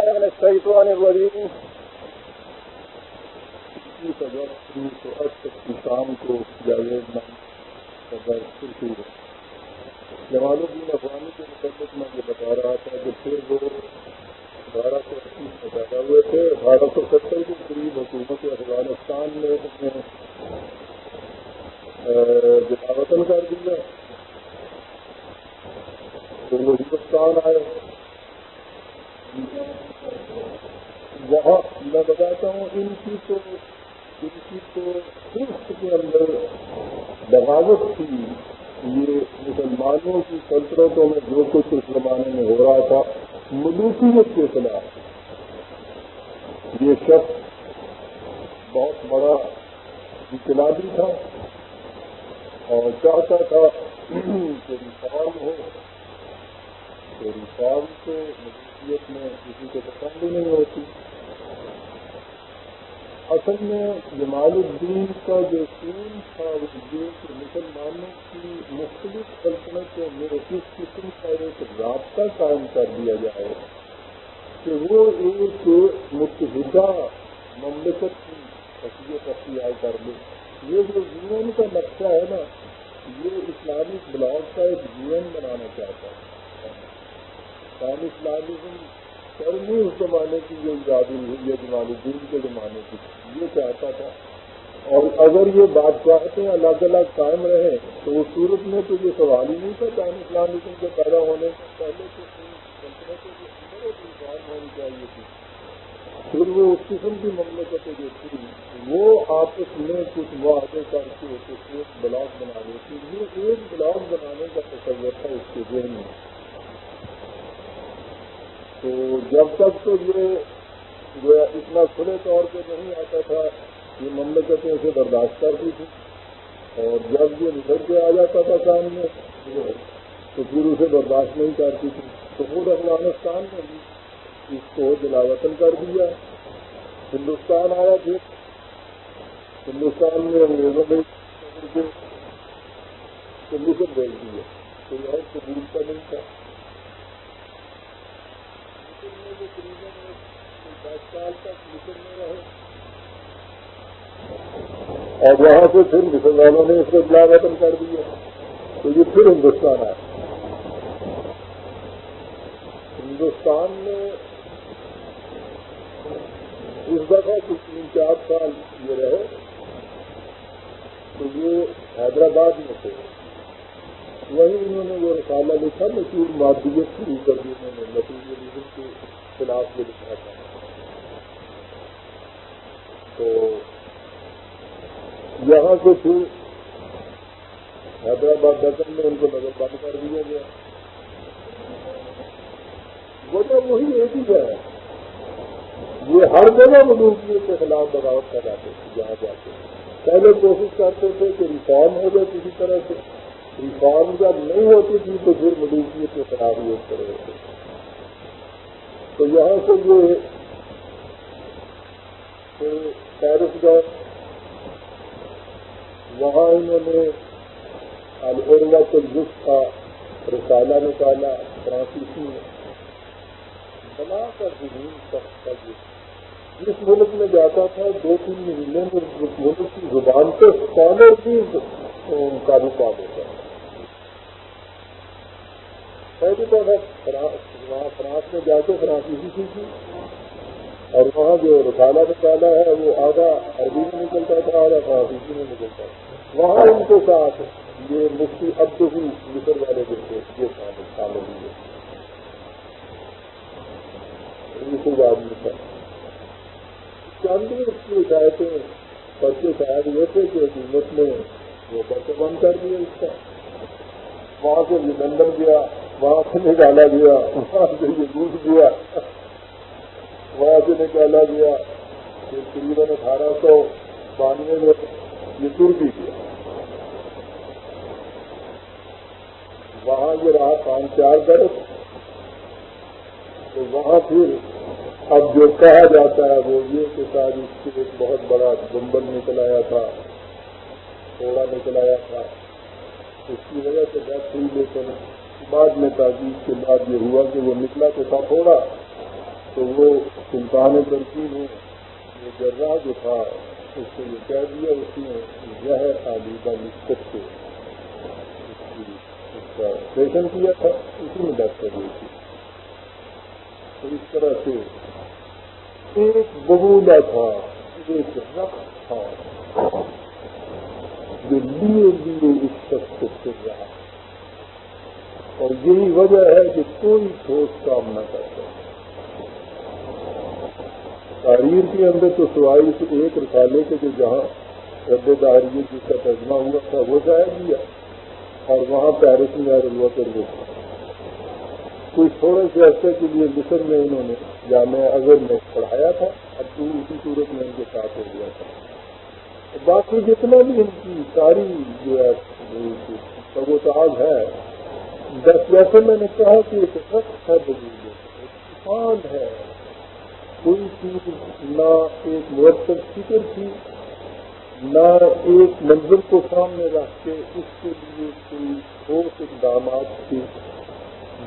بالله من الشيطان الرجيم سو تک کی شام کو جاوید جمال الدین افغانی کے متعلق میں یہ بتا رہا تھا کہ پھر وہ اٹھارہ سو اسی میں پیدا ہوئے تھے۔ اٹھارہ سو ستر کے قریب حکومت افغانستان نے انہیں کر دیا۔ پھر وہ ہندوستان آئے۔ وہاں میں بتاتا ہوں، ان کی تو ان کی تو صرف کے اندر بغاوت تھی۔ یہ مسلمانوں کی سلطنتوں میں جو کچھ اس زمانے میں ہو رہا تھا، ملوکیت کے خلاف۔ یہ شخص بہت بڑا انقلابی تھا اور چاہتا تھا کہ ریفارم ہو تو ریفارم سے ملوکیت میں کسی کو پسند بھی نہیں ہوتی۔ اصل میں جمال الدین کا جو سین تھا، وہ یہ کہ مسلمانوں کی مختلف سلطنتوں میں اس قسم کا ایک رابطہ قائم کر دیا جائے کہ وہ ایک متحدہ مملکت کی حیثیت اختیار کر لے۔ یہ جو یونین کا نقشہ ہے نا، یہ اسلامک بلاک کا ایک یونین بنانا چاہتا ہے۔ اسلامزم کرنی اس زمانے کی جو ایجادی ہوئی ہے جمال الدین کے زمانے کی یہ چاہتا تھا۔ اور اگر یہ بادشاہتیں الگ الگ قائم رہے، تو اس صورت میں تو یہ سوال ہی نہیں تھا ٹائم اسلامزم کے پیدا ہونے سے پہلے تو ہونی چاہیے تھی۔ پھر وہ اس قسم کی مملکتیں جو تھی وہ آپس میں کچھ معاہدے کر کے ایک بلاک بنا دیتی یہ ایک بلاک بنانے کا تصور تھا اس کے ذہن میں۔ تو جب تک تو یہ جو اتنا کھلے طور پہ نہیں آتا تھا یہ مملکتیں اسے برداشت کرتی تھی، اور جب یہ نکل کے آ جاتا تھا سامنے، تو پھر اسے برداشت نہیں کرتی تھی۔ تو خود افغانستان نے بھی اس کو جلاوطن کر دیا۔ ہندوستان آیا پھر۔ ہندوستان میں انگریزوں نے مصر بھیج دیا۔ کوئی اور قبول کا نہیں تھا۔ دس سال تک مصر میں رہے اور وہاں سے پھر مسلمانوں نے اس کو بلا وطن کر دیا۔ تو یہ پھر ہندوستان آیا۔ ہندوستان میں اس دفعہ کچھ تین چار سال یہ رہے تو یہ حیدرآباد میں تھے۔ وہیں انہوں نے وہ رسالہ لکھا مشہور مادیت شروع کر دی انہوں نے مٹیریلزم کے خلاف جو لکھا تھا۔ تو یہاں سے پھر حیدرآباد دکن میں ان کو نظر بند کر دیا گیا۔ وجہ وہی ایک ہی ہے، یہ ہر جگہ ملوکیت کے خلاف بغاوت کر جاتے تھے جہاں جاتے پہلے کوشش کرتے تھے کہ ریفارم ہو جائے کسی طرح سے۔ ریفارم جب نہیں ہوتی تھی تو پھر ملوکیت کے خلاف یوز کرے ہوتے تو یہاں سے یہ پیرس گئے۔ وہاں انہوں نے الروا الجس کا رسالہ نکالا، فرانسیسی میں بنا کر زمین سخت کر جس ملک میں جاتا تھا، دو تین مہینے میں ملک کی زبان سے اسکالر بھی قابو پا دیتا پہلی وہاں فرانس میں جا کے فرانسیسی سیکھی اور وہاں جو رسالہ نکالا ہے، وہ آدھا عربی میں نکلتا تھا، آدھا فرانسیسی میں نکلتا تھا۔ وہاں ان کے ساتھ یہ مفتی اب ہی مصر والے جو تھے، یہ شامل ہوئے مصر آدمی تھا۔ چند اس کی ہدایتیں بچے شاید یہ تھے کہ حکومت نے وہ بچے بند کر دیا اس کا۔ وہاں سے لندن گیا۔ وہاں سے نکالا گیا وہاں سے یہ گوٹ گیا وہاں سے نکالا گیا تقریباً اٹھارہ سو بانوے میں یہ ترکی کیا وہاں یہ رہا پانچ چار برس۔ تو وہاں پھر اب جو کہا جاتا ہے وہ یہ کہ شاید اس سے ایک بہت بڑا گنبل نکل آیا تھا تھوڑا نکل آیا تھا۔ اس کی وجہ سے بات ہوئی لیکن بعد میں تاکہ کے بعد یہ ہوا کہ وہ نکلا تو تھا تھوڑا، تو وہ سلطان ترکی نے یہ جرا جو تھا، اس کو یہ کہہ دیا، اس نے زہر آلیدہ نسبت سے اس کا آپریشن کیا تھا، اسی میں ڈاکٹر کر ہوئی تھی۔ تو اس طرح سے ایک ببولا تھا، ایک رقص تھا، جو لیے لیے اس شخص کو پھر رہا۔ اور یہی وجہ ہے کہ کوئی ٹھوس کام نہ کرتا تحریر کے اندر تو سوائی سے ایک رسالے کے جو جہاں رد داری جس کا ترجمہ ہوا تھا وہ ضائع کیا اور وہاں پیرس میں ہوا کر وہ۔ کوئی تھوڑے سے عرصے کے لیے مصر میں انہوں نے جامعہ اظہر میں پڑھایا تھا، اب تو اسی صورت میں ان کے ساتھ ہو گیا تھا۔ باقی جتنا بھی ان کی ساری جو ہے سب تاز ہے۔ جیسے میں نے کہا کہ ایک رقص ہے طوفان ہے۔ کوئی چیز نہ ایک مرتب فکر تھی، نہ ایک منظر کو سامنے رکھ کے اس کے لیے کوئی ٹھوس اقدامات تھے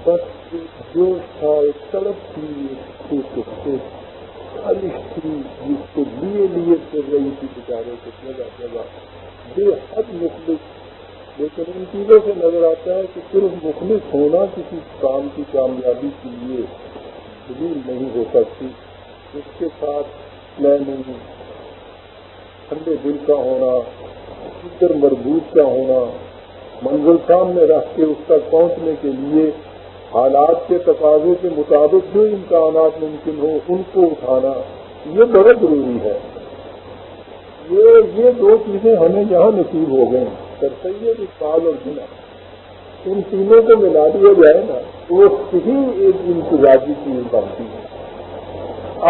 بس ایک جوش تھا، ایک سڑک تھی، ایک خالش تھی، جس کو لیے لیے پھر رہی تھی بیچارے کو جگہ جگہ۔ بے حد مخلص لیکن ان چیزوں سے نظر آتا ہے کہ صرف مخلص ہونا کسی کام کی کامیابی کے لیے دلیل نہیں ہو سکتی۔ اس کے ساتھ میں نہیں ٹھنڈے دل کا ہونا فکر مربوط کا ہونا، منزل سامنے رکھ کے اس تک پہنچنے کے لیے حالات کے تقاضے کے مطابق جو امکانات ممکن ہو ان کو اٹھانا، یہ بڑا ضروری ہے۔ یہ یہ دو چیزیں ہمیں جہاں نصیب ہو گئے سر سید اقبال اور بنا ان تینوں کو ملا دیا جائے نا، تو وہ صحیح ایک انتظاجی چیز بنتی ہے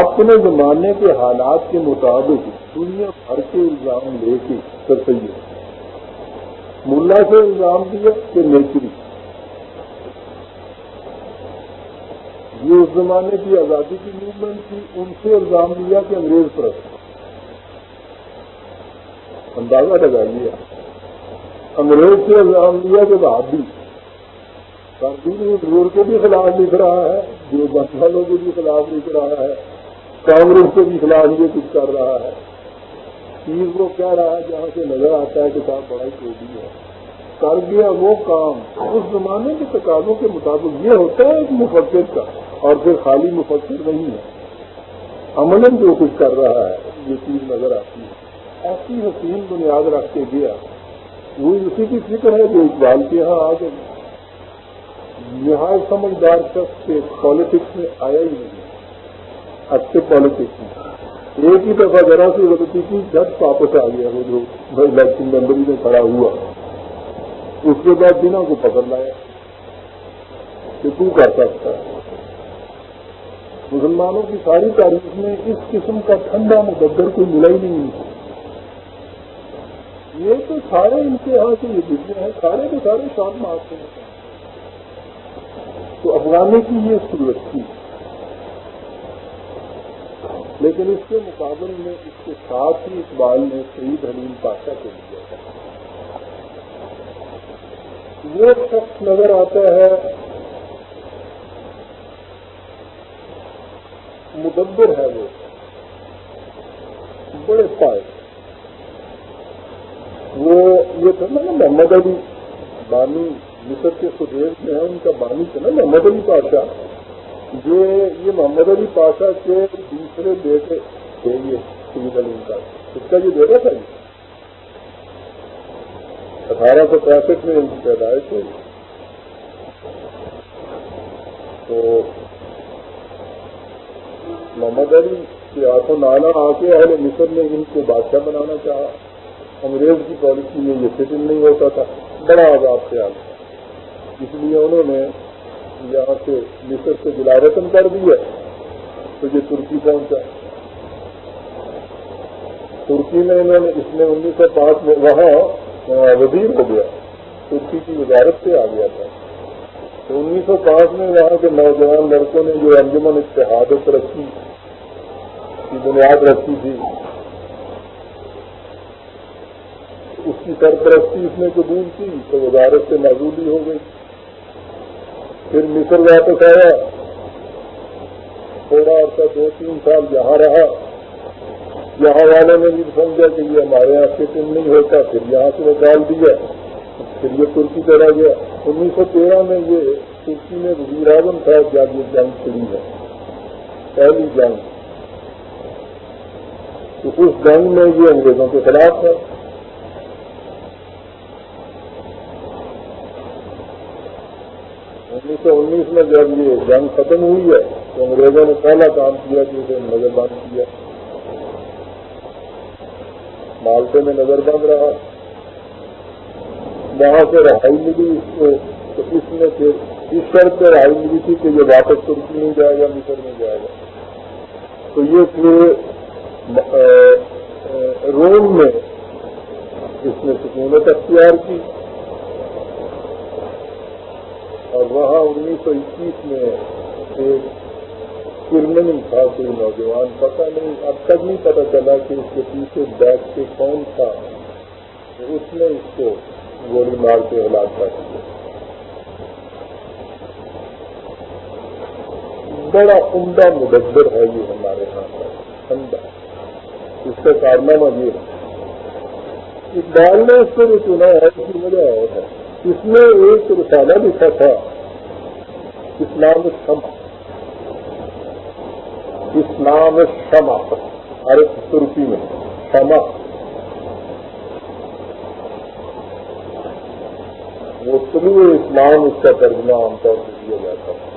اپنے زمانے کے حالات کے مطابق دنیا بھر کے الزام لے کے کر ملا سے الزام دیا کہ نیچری۔ یہ اس زمانے کی آزادی کی موومنٹ تھی، ان سے الزام دیا کہ انگریز پرست اندازہ لگا لیا انگریز سے الزام دیا کہ بہادی کاربین کے بھی خلاف لکھ رہا ہے۔ جو بس والوں کے بھی خلاف لکھ رہا ہے، کانگریس کے بھی خلاف یہ کچھ کر رہا ہے۔ چیز وہ کہہ رہا ہے، جہاں سے نظر آتا ہے کہ صاحب بڑائی چوٹی ہے۔ کر گیا وہ کام۔ اس زمانے کے تقاضوں کے مطابق یہ ہوتا ہے ایک مفکر کا۔ اور پھر خالی مفکر نہیں ہے۔ عمل جو کچھ کر رہا ہے، یہ چیز نظر آتی ہے۔ ایسی حسین بنیاد رکھ کے گیا۔ وہ اسی کی فکر ہے جو اقبال کے یہاں آ گئی۔ نہایت سمجھدار شخص کے پالیٹکس میں آیا ہی نہیں۔ اچھے پالیٹکس میں۔ ایک ہی دفعہ ذرا سی غلطی کی جب واپس آ گیا وہ جو الیکشن ممبری میں کھڑا ہوا۔ اس کے بعد بنا کو پکڑ لایا کہ تو کر سکتا ہے۔ مسلمانوں کی ساری تاریخ میں اس قسم کا ٹھنڈا مقدر کوئی ملا ہی نہیں۔ یہ تو سارے ان کے یہاں سے یہ جتنے ہیں، سارے کے سارے شارٹ مارتے ہیں۔ تو افغانی کی یہ صورت تھی۔ لیکن اس کے مقابل میں اس کے ساتھ ہی اقبال نے شہید حلیم پاشا کو لیا وہ شخص نظر آتا ہے مدبر ہے وہ، بڑے پائے۔ وہ یہ تھا نا محمد علی بانی مصر کے سدیو میں ہے ان کا بانی تھا نا محمد علی پاشا۔ یہ محمد علی پاشا کے دوسرے بیٹے تھے یہ سید علیم کا۔ اس کا یہ بیٹا تھا یہ۔ اٹھارہ سو پینسٹھ میں ان کی پیدائش ہوئی۔ تو محمد علی کے ہاتھوں نانا آ کے اہل مصر نے ان کو بادشاہ بنانا چاہا۔ انگریز کی پالیسی میں یہ فٹنگ نہیں ہوتا تھا، بڑا آزاد خیال تھا۔ اس لیے انہوں نے یہاں سے مصر سے بلا رتن کر دیا۔ تو یہ ترکی پہنچا ترکی میں انہوں نے اس میں انیس سو پانچ میں وہاں وزیر ہو گیا۔ ترکی کی وزارت سے آ گیا تھا۔ تو انیس سو پانچ میں وہاں کے نوجوان لڑکوں نے جو انجمن اتحاد و ترقی کی بنیاد رکھی تھی اس کی سرپرستی اس نے قبول کی، تو وزارت سے موجودی ہو گئی۔ پھر مصر واپس آیا۔ تھوڑا عرصہ دو تین سال یہاں رہا۔ یہاں والوں نے بھی سمجھا کہ یہ ہمارے یہاں فٹن نہیں ہوتا۔ پھر یہاں سے نکال دیا۔ پھر یہ ترکی چلا گیا۔ انیس سو تیرہ میں یہ ترکی میں وزیر اعظم تھا جب یہ جنگ کھڑی ہے۔ پہلی جنگ۔ تو اس جنگ میں یہ انگریزوں کے خلاف ہے انیس سو انیس میں جب یہ جنگ ختم ہوئی ہے تو انگریزوں نے پہلا کام کیا کہ اسے نظر بند کیا۔ مالٹے میں نظر بند رہا۔ وہاں سے رہائی ملی اس کو۔ تو اس میں پھر اس شرط پہ رہائی ملی تھی کہ یہ واپس ترکی نہیں جائے گا، مصر نہیں جائے گا۔ تو یہ پھر روم میں اس نے سکونت اختیار کی۔ اور وہاں انیس سو اکیس میں ایک کرمنی تھا، کوئی نوجوان، پتہ نہیں، اب تک نہیں پتا چلا کہ اس کے پیچھے بیٹھ کے کون تھا۔ اس نے اس کو گولی مار کے ہلاک کر دیا۔ بڑا عمدہ مدبر ہے یہ ہمارے یہاں کا عمدہ۔ اس کا کارنامہ یہ ہے۔ اقبال نے اس کو بھی چنا ہے، اس کی وجہ اور ہے۔ اس میں ایک رسالہ لکھا تھا اسلام شمع اسلام شمع عرب ترکی میں۔ شمع وہ طلوع اسلام اس کا ترجمہ عام طور سے دیا جاتا تھا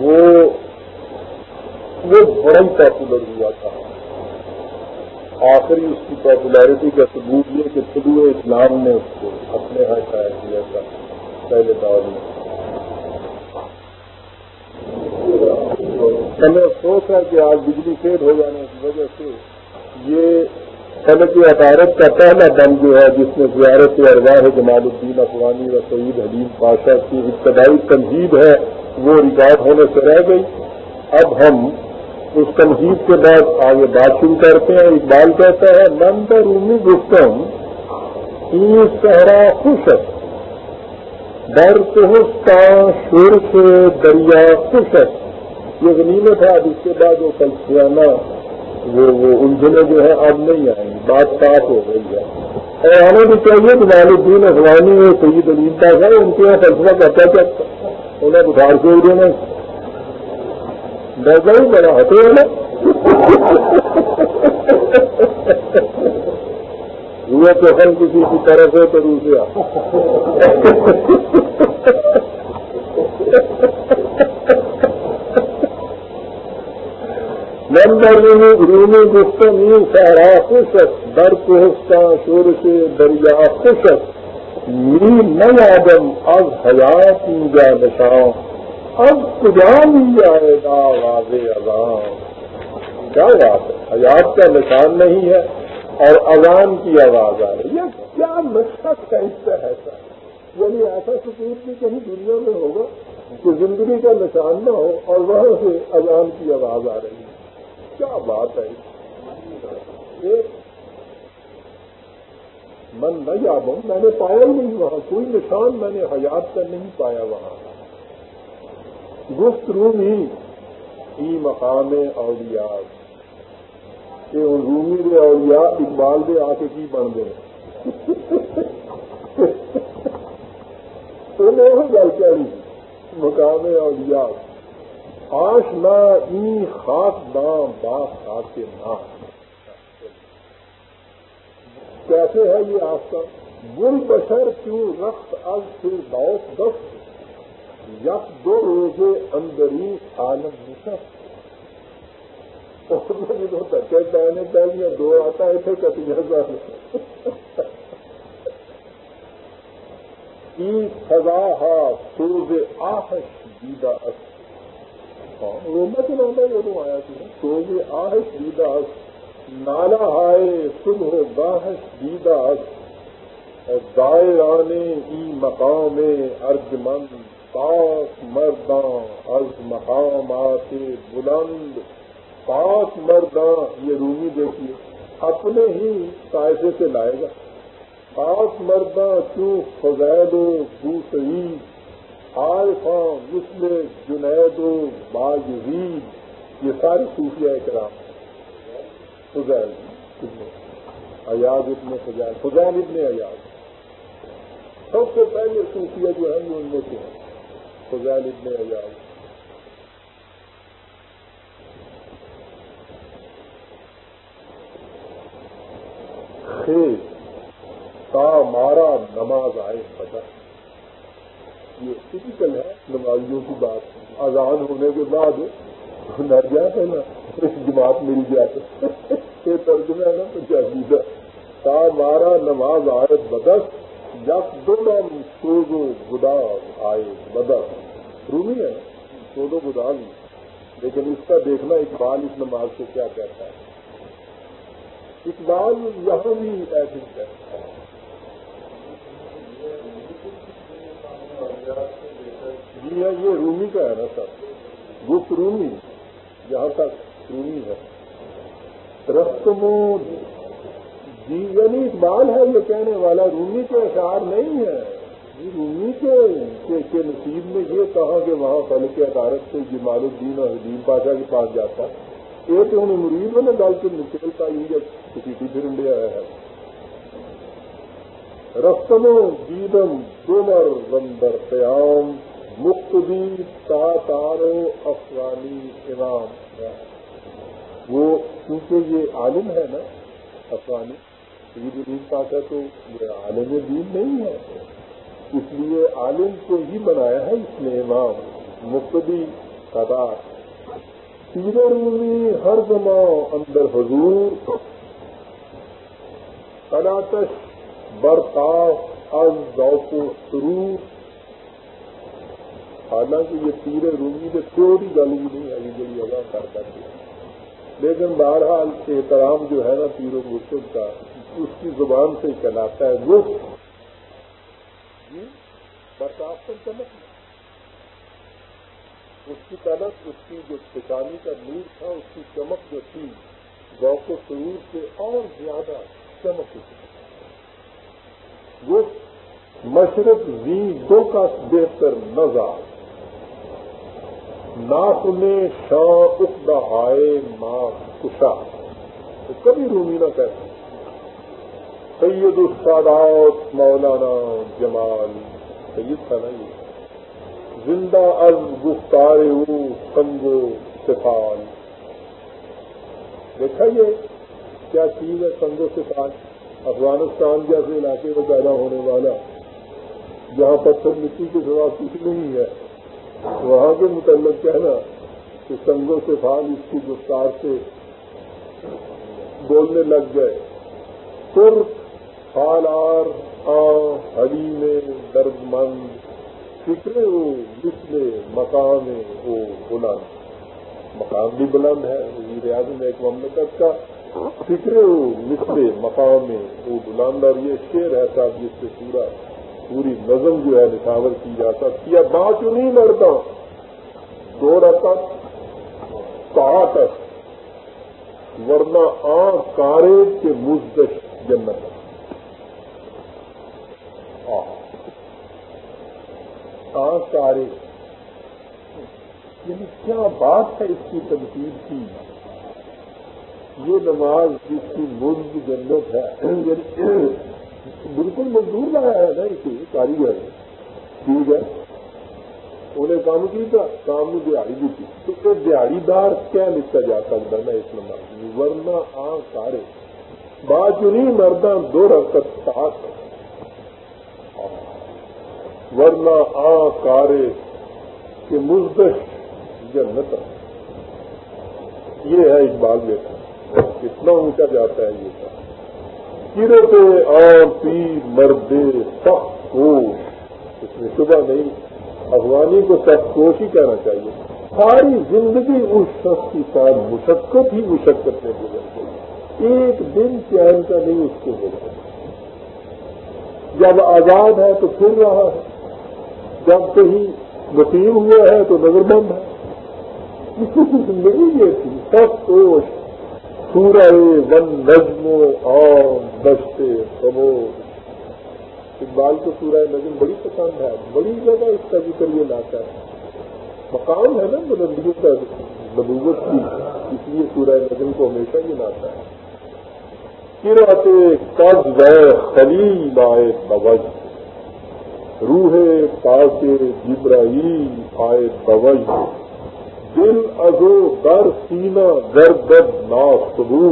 وہ وہ بڑا ہی پاپولر ہوا تھا۔ آخری اس کی پاپولیرٹی کا ثبوت یہ کہ طلوع اسلام نے اس کو اپنے یہاں شائع کیا تھا، پہلے دور میں۔ ہمیں افسوس ہے کہ آج بجلی فیل ہو جانے کی وجہ سے یہ فلک عطارت کا پہلا دم جو ہے، جس میں زیارت ارواح جمال الدین افغانی و سعید حلیم پاشا کی ابتدائی تنظیم ہے، وہ ریکارڈ ہونے سے رہ گئی۔ اب ہم اس تنظیم کے بعد آگے بات شروع کرتے ہیں۔ اقبال کہتا ہے نند رومی گفتم صحرا خوش در کا شور سے دریا خوش یہ غنیمت ہے، اب اس کے بعد وہ کلسیانہ وہ وہ الجھنے جو ہے، اب نہیں آئیں۔ بات صاف ہو گئی ہے۔ اور ہمیں بھی چاہیے کہ والدین افغانی سید علیم کا ہے ان کے یہاں فیصلہ کرتا کیا انہیں بخار سے دینا ڈر گئی، میرا ہٹے نا ہوئے تو ہم کسی کی طرف ہے، تو روسیا نمبر رومی گفتم سہرا خوشک در پہنچتا شور سے، دریا خوشک می نئی آدم از حیات جا نشاؤں اب کجان ہی آئے گا، واضح اذان۔ کیا بات ہے؟ حیات کا نشان نہیں ہے اور اذان کی آواز آ رہی ہے۔ کیا مقصد کا حصہ ہے سر؟ یعنی ایسا سکون بھی کہیں دنیا میں ہوگا کہ زندگی کا نشان نہ ہو اور وہاں سے اذان کی آواز آ رہی ہے۔ کیا بات ہے؟ من نہ یاد میں نے پایا ہی نہیں وہاں۔ کوئی نشان میں نے حیات کا نہیں پایا وہاں۔ گفت رومی ای مقام اولیاء، کہ ان رومی دے اولیاء اقبال دے آ کے کی بن گئے۔ انہیں وہ گل کہی مقام اولیاء، آش نہ ای خاص دام با خاص کے نام۔ کیسے ہے یہ آپ کا گل بشر کیوں رخت از پھر دوست دست؟ یک دو روزے اندری عالم نشست تو دھکے کہنے چاہیے دو آتا ہے تھے کتنی ہزار سزا ہا سوز آہش دیدا ہاں روما چلا یہ تو آیا تھی سوز آہش دیدا نالا ہائے، صبح گاہش دیدا اور دائر آنے ای مقام ارجمند۔ پاک مرداں از مقامات بلند پاک مرداں، یہ رومی دیکھیے اپنے ہی قائدے سے لائے گا۔ پاک مرداں کیوں فضید و دوسری عارفاں مثل جنید و باجید یہ سارے صوفیہ کرام فضیل ایاز اتنے فضائل فضائل اتنے ایاز۔ سب سے پہلے صوفیہ جو ہیں وہ ان میں سے ہیں۔ فضائل اتنے ایاز تا مارا نماز آئے بتا یہ ٹپیکل ہے، نمازیوں کی بات. آزاد ہونے کے بعد نہ جاتے نا جماعت مل جاتے یہ ترجمہ ہے نا پنجابی کا تا مارا نماز آئے بدس جب دونوں سوزو گدا آئے بدس رومی ہے سوزو گدا بھی لیکن اس کا دیکھنا اقبال اس نماز سے کیا کہتا ہے۔ اقبال یہاں بھی ایسی ہے۔ جی ہاں یہ رومی کا ہے نا سر گفت رومی جہاں تک رومی ہے۔ رسموں یعنی جی اقبال ہے، یہ کہنے والا رومی کے اشعار نہیں ہے۔ رومی کے نصیب میں یہ کہا کہ وہاں پل کے عدارت سے جمال الدین اور حدیم پاشا کے پاس جاتا یہ تو انہیں مریض نے گل کے نکلتا ہی کسی پھر انڈیا ہے۔ رسموں دیدم دومر بندر قیام مختبی تا تارو افغانی امام۔ وہ کیونکہ یہ عالم ہے نا، افغانی۔ عید الدین پاک ہے تو یہ عالم دین نہیں ہے۔ اس لیے عالم کو ہی بنایا ہے اس نے امام مقتدی قدار تیرے رومی ہر زماں اندر حضور۔ تناتش برتاف از ذوق و سرور۔ حالانکہ یہ تیرے رومی سے کوئی گل بھی نہیں ہے بڑی ادا کر پاتی لیکن بہرحال احترام جو ہے نا پیر و مرشد کا اس کی زبان سے چلاتا ہے وہ برسات پر چمک اس کی طلب، اس کی جو ٹھکانی کا نور تھا، اس کی چمک جو تھی، ذوق و سرور سے اور زیادہ چمک اٹھی وہ مشرق زی دو کا بہتر نظار۔ ناس میں شاہ اخدا آئے، ماں کشا۔ تو کبھی رومی نہ کہتے سید السادات مولانا جمال سید تھا نا یہ زندہ از گفتار سنگو سفال۔ دیکھا یہ کیا چیز ہے سنگو سفال؟ افغانستان جیسے علاقے میں پیدا ہونے والا۔ جہاں پتھر مٹی کے سوا کچھ نہیں ہے۔ وہاں کے متعلق کہنا کہ سنگوں سے فال اس کی گفتار سے بولنے لگ گئے۔ تر فالار آ ہری میں درد مند فکرے ہو مسلے مقام ہو بلند۔ مقام بھی بلند ہے، وزیر اعظم ایک مملکت کا۔ فکرے ہو مسلے مقام وہ بلند، اور یہ شیر ہے صاحب جس سے پورا۔ پوری نظم جو ہے نشاور کی جا سکتی ہے۔ بات کیوں نہیں لڑتا؟ دو رقم کہا ورنہ آ کارے کے مزدش جنت۔ آ کارے یعنی کیا بات ہے اس کی تنقید کی؟ یہ نماز جس کی مزد جنت ہے یعنی بالکل مزدور لایا ہے نا اسے کاریگر ٹھیک ہے۔ انہیں کام کی تھا، کام میں دیہڑی بھی تھی۔ تو پھر دیہڑی دار کیا لکھا جا سکتا نا اس نمبر ورنہ آ سارے۔ بات نہیں مردہ دو رقط ساتھ ورنہ آ کارے کہ مزدش جنت یہ ہے اقبال بیٹا کتنا اونچا جاتا ہے یہ سب پہ آ پی مردے سخت کوش اس میں صبح نہیں۔ افغانی کو سخت کوش ہی کہنا چاہیے۔ ساری زندگی اس شخص کی ساتھ مشقت ہی مشقت میں گزر گئی۔ ایک دن چین کا نہیں اس کو ملتا جب آزاد ہے تو پھر رہا ہے۔ جب کہیں وسیع ہوا ہے تو نظر بند ہے اس کی زندگی یہ تھی سخت کوش، سورہ ون، نظم اور بستے سبو اقبال کو سورہ نظم بڑی پسند ہے، بڑی جگہ اس کا ذکر یہ لاتا ہے۔ مقام ہے نا بلندیوں کا نبوت کی، اس لیے سورہ نظم کو ہمیشہ یہ لاتا ہے۔ کرت کب گئے خلیل آئے بوج روح پاس جبرائیل آئے بوج دل ازو در سینا گرد نا سبو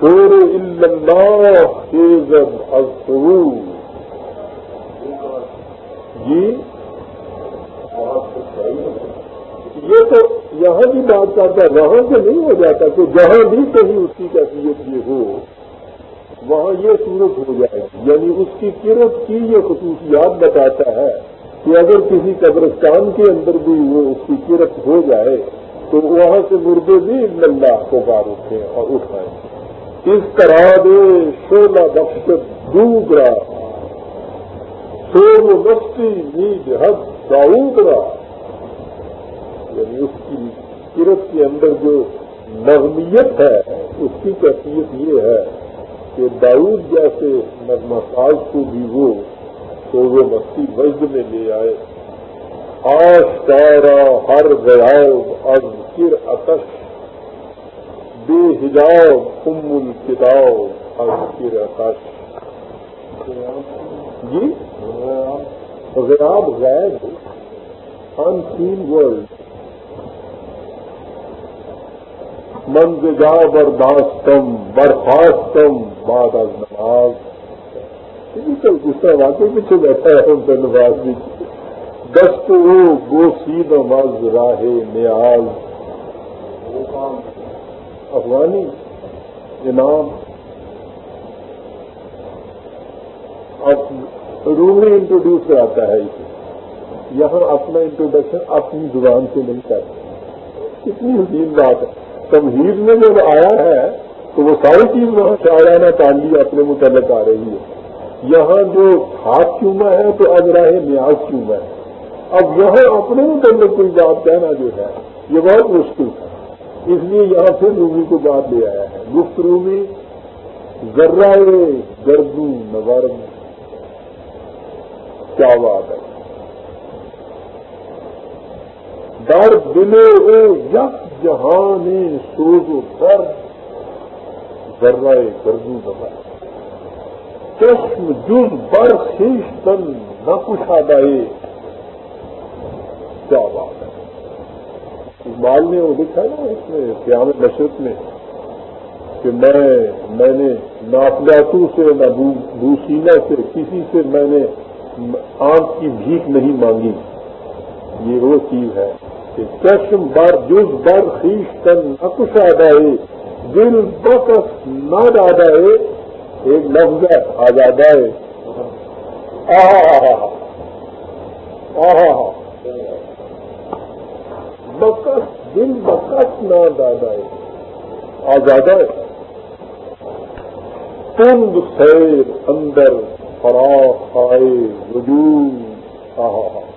شور اللہ خیزب ازرو جی؟ یہ تو یہاں بھی بات کرتا ہے، وہاں سے نہیں ہو جاتا کہ جہاں بھی کہیں اس کی کیفیت یہ ہو۔ وہاں یہ صورت ہو جائے گی یعنی اس کی کرت کی یہ خصوصیات بتاتا ہے کہ اگر کسی قبرستان کے اندر بھی وہ اس کی کرت ہو جائے، تو وہاں سے مردے بھی اللہ کو بار اٹھیں اور اٹھائیں۔ اس طرح دے شولہ بخش دوگرا سو مستی نیج حد داؤدرا یعنی اس کی کرت کے اندر جو نغمیت ہے، اس کی کیفیت یہ ہے کہ داؤد جیسے نغمہ ساز کو بھی وہ تو وہ مستی وزد میں لے آئے۔ آش تارا ہر گیا اب کر اتش، بے حجاب ام الکتاب اب کر اتش۔ جی؟ غیاب غیر ان سین ورلڈ منز جا برداشتم برخاستم بعد از نماز. یعنی کل غصہ واقعی پیچھے بیٹھا ہے ان پہ نواز بھی؟ دست ہو گو سید مز راہ نیاز. افغانی انعام اب رومی انٹروڈیوس آتا ہے اسے. یہاں اپنا انٹروڈکشن اپنی زبان سے نہیں کرتے کتنی حسین بات ہے. تمہید میں جب آیا ہے تو وہ ساری چیز وہاں شاعرانہ تانڈی اپنے متعلق آ رہی ہے۔ یہاں جو ہاتھ چوما ہے تو اب راہ نیاز چوما ہے۔ اب یہاں اپنے متعلق کوئی بات کہنا جو ہے، یہ بہت مشکل ہے اس لیے یہاں پھر رومی کو بات لے آیا ہے۔ گفت رومی ذرائے گردو نوارم کیا بات ہے؟ در دلے او یک جہان سوز و درد ذرائے گردو دبا چشم جز بر خیش تن نہ کچھ آدائے کیا بات ہے۔ اقبال نے وہ لکھا نا اس میں قیام مشرق میں، کہ میں میں نے ناپلاتو سے، نہ بوسینا سے، کسی سے میں نے آنکھ کی بھیک نہیں مانگی۔ یہ وہ چیز ہے۔ چشم بر جز بر خیش تن نقش آدائے دل بکس نہ دادائے ایک لفظ ہے بکس دل بکس نہ دادائے آزادائے تند سیر اندر فراخ آئے وجود۔ آہا۔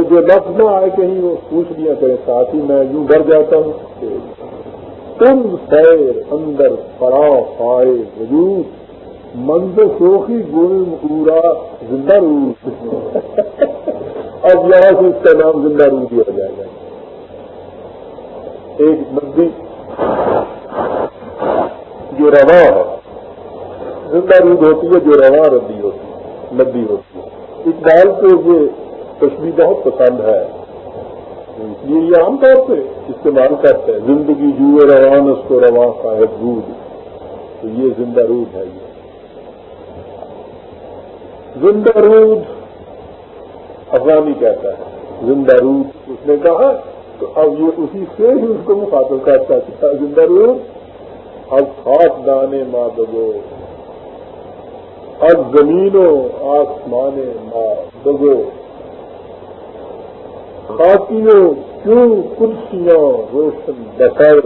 جو لفظ نہ آئے کہیں وہ پوچھ لیا کرے ساتھ ہی میں یوں ڈر جاتا ہوں۔ تم سیر اندر پڑا پائے وجود منظر سوکھی گل پورا زندہ روح اب یہاں سے اس کا نام زندہ روح دیا جائے گا۔ ایک ندی جو روا ہے۔ زندہ رود ہوتی ہے جو روا ردی ہوتی ہے ندی ہوتی ہے۔ اقبال کو یہ تشبیح بہت پسند ہے۔ یہ یہ عام طور پہ استعمال کرتے ہیں۔ زندگی جو روان، اس کو رواں صاحب دودھ تو یہ زندہ رود ہے یہ۔ زندہ رود افغانی کہتا ہے۔ زندہ رود اس نے کہا، تو اب یہ اسی سے ہی اس کو مخاطب کرتا ہے زندہ رود، اب خاص دانے ماں دگو اب زمینوں آسمان ماں دگو خاتیوں کیوں کرسیاں روشن بخیر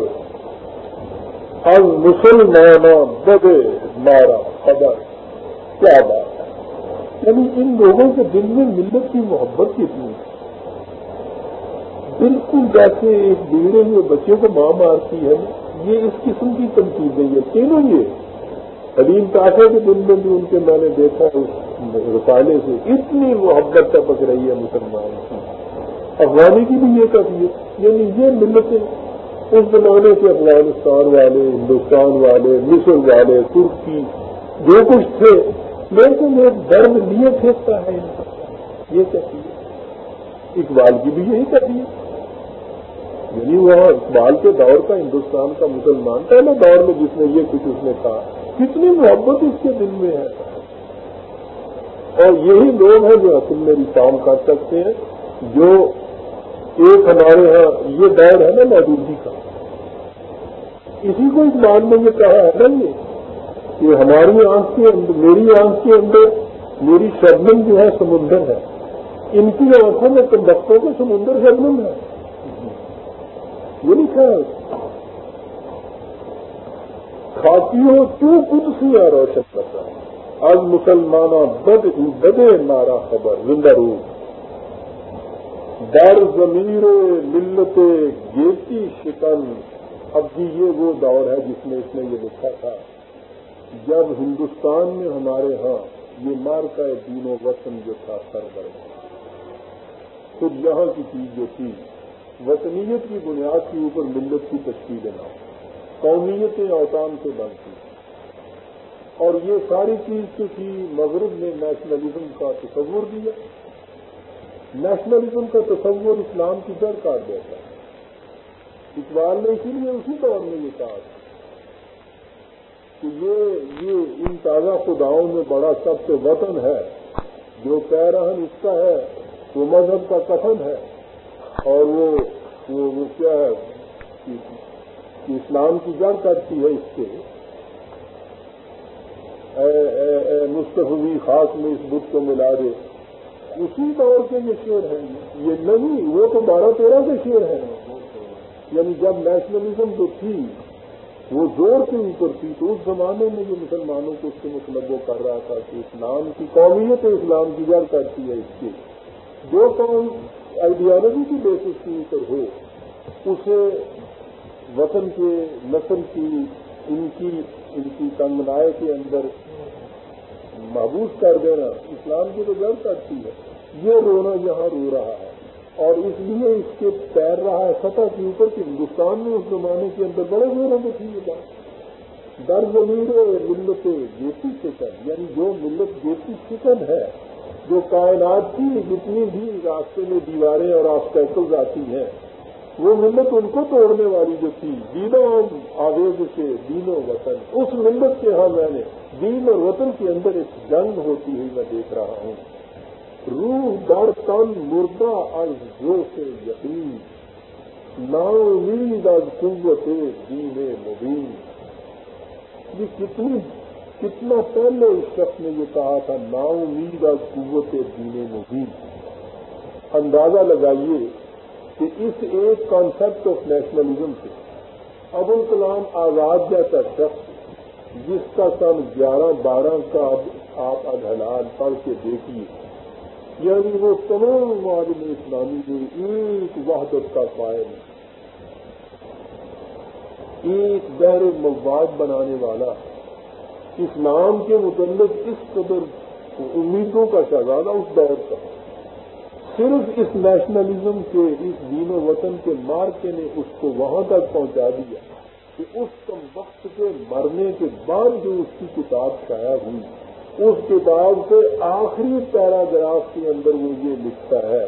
اب مسلمانہ بدے مارا خبر کیا بات ہے؟ یعنی ان لوگوں کے دل میں ملت کی محبت کتنی ہے؟ بالکل جیسے ایک بگڑے ہوئے بچے کو ماں مارتی ہے، یہ اس قسم کی تنقید نہیں ہے۔ تینوں یہ حلیم طاقے کے دن میں بھی ان کے میں نے دیکھا اس رسالے سے اتنی محبت پک رہی ہے مسلمان کی۔ افغانی کی بھی یہ کفیت یعنی یہ ملتیں اس زمانے کے افغانستان والے، ہندوستان والے، مصر والے، ترکی، جو کچھ تھے، لیکن ایک درد لیے پھینکتا ہے یہ کہتی اقبال کی بھی یہی کہتی ہے۔ یعنی وہ اقبال کے دور کا ہندوستان کا مسلمان، پہلے دور میں جس نے یہ کچھ اس نے کہا، کتنی محبت اس کے دل میں ہے۔ اور یہی لوگ ہیں جو اصل میں کام کر سکتے ہیں، جو ایک ہمارے یہاں یہ دور ہے نا موجودگی کا۔ اسی کو اقبال میں یہ کہا ہے نا یہ کہ ہماری آنکھ کے اندر، میری آنکھ کے اندر، میری شبنم جو ہے سمندر ہے۔ ان کی آنکھوں میں کنڈکٹوں کے سمندر شبنم ہے۔ یہ لکھا ہے۔ کھاتی ہو کیوں خود سی روشن کرتا ہے۔ آج مسلمانہ بد بدے مارا خبر، زندہ رو در ضمیر ملت گیتی شکن، اب بھی یہ وہ دور ہے جس میں اس نے یہ لکھا تھا۔ جب ہندوستان میں ہمارے ہاں یہ مار کا دین و وطن جو تھا سر بڑھ خود یہاں کی چیز جو تھی، وطنیت کی بنیاد کے اوپر ملت کی تشکیل نہ قومیتیں اوتان سے بنتی اور یہ ساری چیز تو تھی، مغرب نے نیشنلزم کا تصور دیا۔ نیشنلزم کا تصور اسلام کی جڑ کاٹ دیتا ہے۔ اقبال نے اسی لیے اسی دور میں یہ کہا تھا کہ یہ یہ ان تازہ خداؤں میں بڑا سب سے وطن ہے جو پیرہن اس کا ہے وہ مذہب کا کتن ہے۔ اور وہ وہ, وہ کیا ہے کہ اسلام کی جڑ کرتی ہے اس سے۔ اے مستفی خاص میں اس بت کو ملا دے۔ اسی دور کے یہ شعر ہیں یہ نہیں، وہ تو بارہ تیرہ کے شعر ہیں۔ یعنی جب نیشنلزم جو تھی، وہ زور کے اوپر تھی، تو اس زمانے میں جو مسلمانوں کو اس سے مطلب کر رہا تھا کہ اسلام کی قومیت اسلام کی جڑ کرتی ہے اس کی۔ جو قوم آئیڈیالوجی کی بیسس کے اوپر ہو، اسے وطن کے نسل کی، ان کی ان کی تنگنائے کے اندر محبوس کر دینا اسلام کی تو جڑ کرتی ہے۔ یہ رونا یہاں رو رہا ہے۔ اور اس لیے اس کے تیر رہا ہے، سطح کے اوپر کہ ہندوستان میں اس زمانے کے اندر بڑے زوروں میں تھی یہ بات۔ در ضمیر ملت گیتی چکن یعنی جو ملت گیتی چکن ہے، جو کائنات کی جتنی بھی راستے میں دیواریں اور آسٹیکلز آتی ہیں، وہ ملت ان کو توڑنے والی جو تھی، دینوں آویز سے دین و وطن۔ اس ملت کے ہاں میں نے دین اور وطن کے اندر ایک جنگ ہوتی ہوئی میں دیکھ رہا ہوں۔ روح در تن مردہ از جو سے یقین، ناامید از قوت دین مبین۔ یہ کتنی، کتنا پہلے اس شخص نے یہ کہا تھا نا امید از قوت دین مبین۔ اندازہ لگائیے کہ اس ایک کانسیپٹ آف نیشنلزم سے ابو الکلام آزاد جیسا شخص، جس کا سن گیارہ، بارہ کا اب آپ ادھلال پڑھ کے دیکھیے۔ یعنی وہ تمام عالم اسلامی جو ایک وحدت کا قائم ایک بحر مواد بنانے والا، اسلام کے متعلق اس قدر امیدوں کا شہزادہ اس دور کا صرف اس نیشنلزم کے، اس دین و وطن کے مارکے نے اس کو وہاں تک پہنچا دیا کہ اس کم وقت کے مرنے کے بعد جو اس کی کتاب شائع ہوئی۔ اس کتاب کے آخری پیراگراف کے اندر وہ یہ لکھتا ہے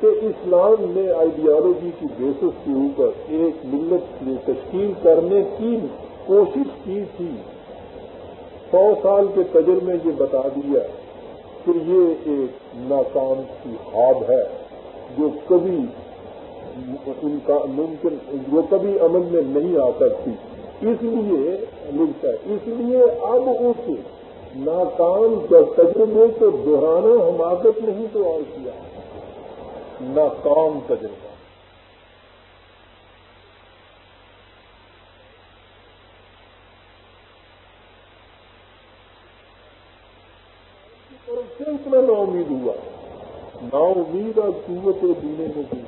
کہ اسلام نے آئیڈیالوجی کی بیسس کے اوپر ایک ملت کی تشکیل کرنے کی کوشش کی تھی۔ سو سال کے تجربے یہ بتا دیا کہ یہ ایک ناکام کی خواب ہے جو کبھی ان کا ممکن وہ کبھی عمل میں نہیں آ سکتی۔ اس لیے، لکھتا ہے، اس لیے اب اس ناکام تجربے کو دہرانا حماقت نہیں تو اور کیا؟ ناکام تجربہ۔ اتنا نا امید ہوا۔ نا امید اور قوت دینے میں بھی۔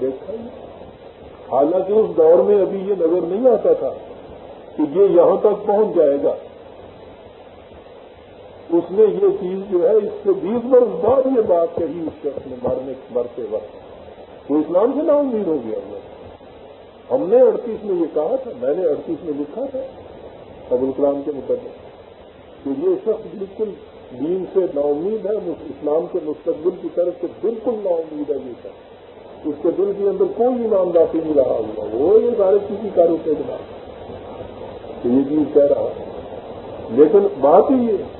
دیکھا جی، حالانکہ اس دور میں ابھی یہ نظر نہیں آتا تھا کہ یہ یہاں تک پہنچ جائے گا۔ اس نے یہ چیز جو ہے، اس سے بیس برس بعد یہ بات کہی اس شخص نے مرنے، مرتے وقت۔ وہ اسلام سے نا امید ہو گیا۔ وہ ہم نے اڑتیس میں یہ کہا تھا، میں نے اڑتیس میں لکھا تھا، ابو الکلام کے مطابق کہ یہ شخص بالکل دین سے نا امید ہے اسلام کے مستقبل کی طرف سے بالکل نا امید ہے یہ شخص۔ اس کے دل کے اندر کوئی ایمان باقی نہیں رہا ہوا۔ وہ یہ سارے کسی کارو کے جناب تو یہ چیز کہہ رہا۔ لیکن بات ہی یہ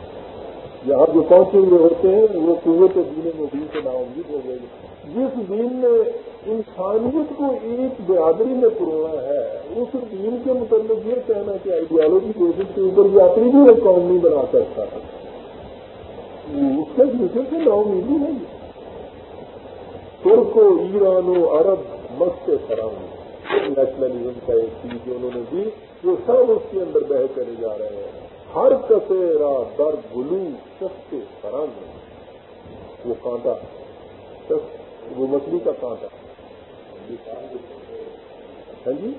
یہاں جو پہنچے ہوئے ہوتے ہیں، وہ قوت دین مبین سے نامید ہو گئی جس دین نے انسانیت کو ایک برادری میں پرونا ہے، اس دین کے متعلق یہ کہنا کہ آئیڈیالوجی بیسس کے اوپر یاتری بھی ایک قوم نہیں بنا سکتا۔ اس کا دوسرے سے نا امیدی ہے۔ ترک و ایران و عرب مست فراہم نیشنلزم کا ایک چیز جو انہوں نے دی وہ سب اس کے اندر بہ کرے جا رہے ہیں۔ ہر کسیرا در گلو سستے فرنگ وہ کانٹا وہ مچھلی کا کانٹا۔ ہاں جی؟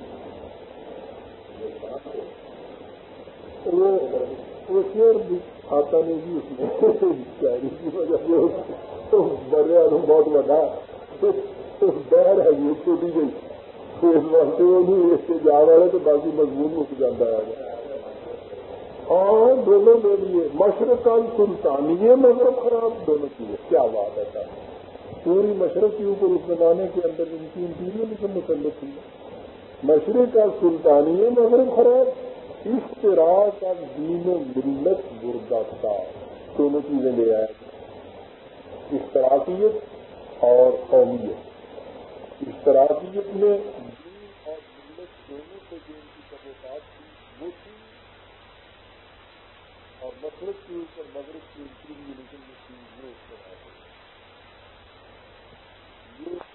وہ شیر بھی آتا نہیں جی اس میں۔ شاعری کی وجہ سے۔ بڑے آدم بہت بڑا بہر ہے یہ چھوٹی جی۔ گئی اس کے جا والے تو باقی مضمون اٹھ جاتا ہے۔ اور دونوں کے لیے مشرق کا سلطانی مغرب خراب دونوں چیزیں کیا بات ہے سر؟ پوری مشرق کے اوپر اس بنانے کے اندر ان کی انٹیریئر مسلط ہوئی مشرق کا سلطانی مغرب خراب۔ اس طرح کا دین و ملت مردہ تھا۔ دونوں چیزیں لے آئے۔ اشتراکیت اور قومیت۔ اشتراکیت میں دین اور اور مشرق کے اوپر مغرب کے انٹری بھی لیکن یہ چیز ہے اس کے یہ